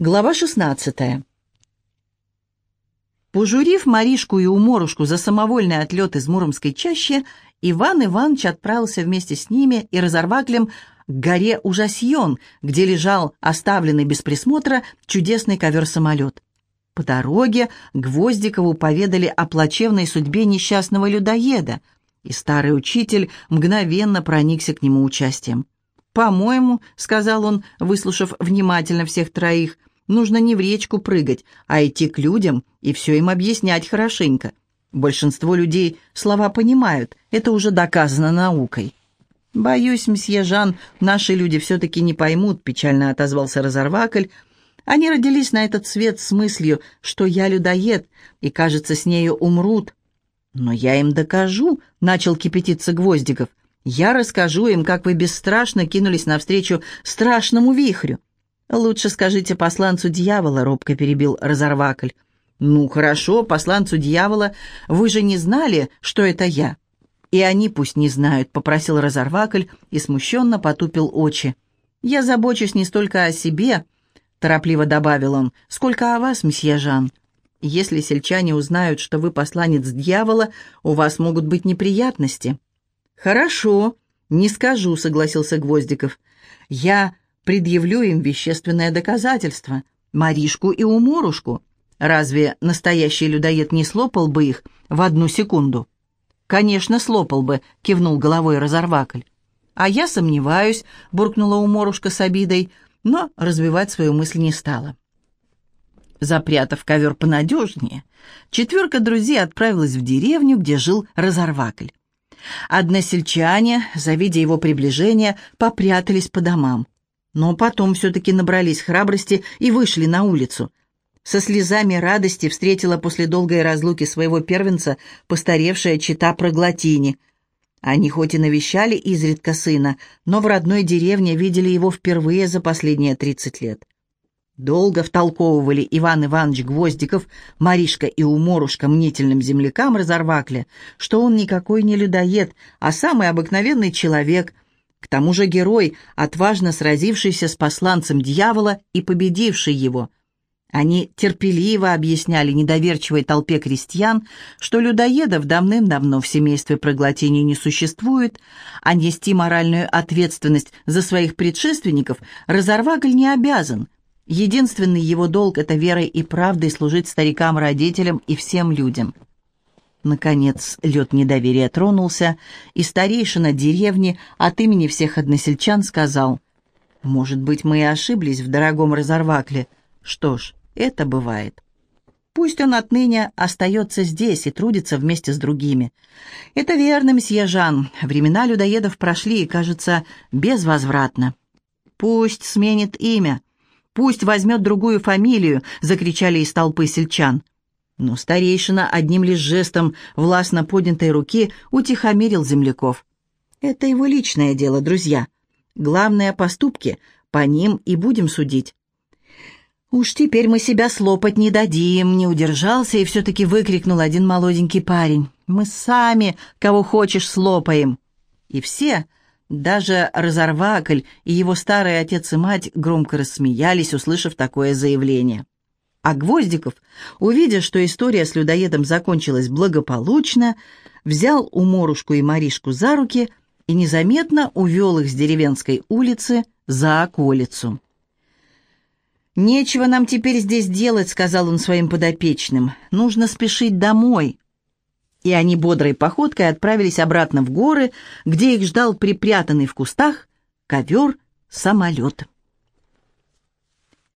Глава 16. Пожурив Маришку и Уморушку за самовольный отлет из Муромской чащи, Иван Иванович отправился вместе с ними и разорваклем к горе Ужасьон, где лежал оставленный без присмотра чудесный ковер-самолет. По дороге Гвоздикову поведали о плачевной судьбе несчастного людоеда, и старый учитель мгновенно проникся к нему участием. «По-моему», — сказал он, выслушав внимательно всех троих, Нужно не в речку прыгать, а идти к людям и все им объяснять хорошенько. Большинство людей слова понимают, это уже доказано наукой. «Боюсь, мсье Жан, наши люди все-таки не поймут», — печально отозвался Разорвакль. «Они родились на этот свет с мыслью, что я людоед, и, кажется, с нею умрут». «Но я им докажу», — начал кипятиться Гвоздиков. «Я расскажу им, как вы бесстрашно кинулись навстречу страшному вихрю. «Лучше скажите посланцу дьявола», — робко перебил Разорвакль. «Ну, хорошо, посланцу дьявола. Вы же не знали, что это я?» «И они пусть не знают», — попросил Разорвакль и смущенно потупил очи. «Я забочусь не столько о себе», — торопливо добавил он, — «сколько о вас, месье Жан. Если сельчане узнают, что вы посланец дьявола, у вас могут быть неприятности». «Хорошо, не скажу», — согласился Гвоздиков. «Я предъявлю им вещественное доказательство, Маришку и Уморушку. Разве настоящий людоед не слопал бы их в одну секунду? «Конечно, слопал бы», — кивнул головой Разорвакль. «А я сомневаюсь», — буркнула Уморушка с обидой, но развивать свою мысль не стала. Запрятав ковер понадежнее, четверка друзей отправилась в деревню, где жил Разорвакль. Односельчане, завидя его приближение, попрятались по домам но потом все-таки набрались храбрости и вышли на улицу. Со слезами радости встретила после долгой разлуки своего первенца постаревшая чита Проглотини. Они хоть и навещали изредка сына, но в родной деревне видели его впервые за последние тридцать лет. Долго втолковывали Иван Иванович Гвоздиков, Маришка и Уморушка мнительным землякам разорвакли, что он никакой не людоед, а самый обыкновенный человек — к тому же герой, отважно сразившийся с посланцем дьявола и победивший его. Они терпеливо объясняли недоверчивой толпе крестьян, что людоедов давным-давно в семействе проглотений не существует, а нести моральную ответственность за своих предшественников Разорвагль не обязан. Единственный его долг — это верой и правдой служить старикам-родителям и всем людям. Наконец лед недоверия тронулся, и старейшина деревни от имени всех односельчан сказал, «Может быть, мы и ошиблись в дорогом разорвакле. Что ж, это бывает. Пусть он отныне остается здесь и трудится вместе с другими. Это верно, мсье Жан. Времена людоедов прошли и, кажется, безвозвратно. Пусть сменит имя, пусть возьмет другую фамилию», — закричали из толпы сельчан. Но старейшина одним лишь жестом властно поднятой руки утихомирил земляков. Это его личное дело, друзья. Главное — поступки, по ним и будем судить. «Уж теперь мы себя слопать не дадим», — не удержался и все-таки выкрикнул один молоденький парень. «Мы сами, кого хочешь, слопаем». И все, даже Разорвакль и его старый отец и мать громко рассмеялись, услышав такое заявление. А Гвоздиков, увидя, что история с людоедом закончилась благополучно, взял Уморушку и Маришку за руки и незаметно увел их с деревенской улицы за околицу. «Нечего нам теперь здесь делать», — сказал он своим подопечным. «Нужно спешить домой». И они бодрой походкой отправились обратно в горы, где их ждал припрятанный в кустах ковер-самолет.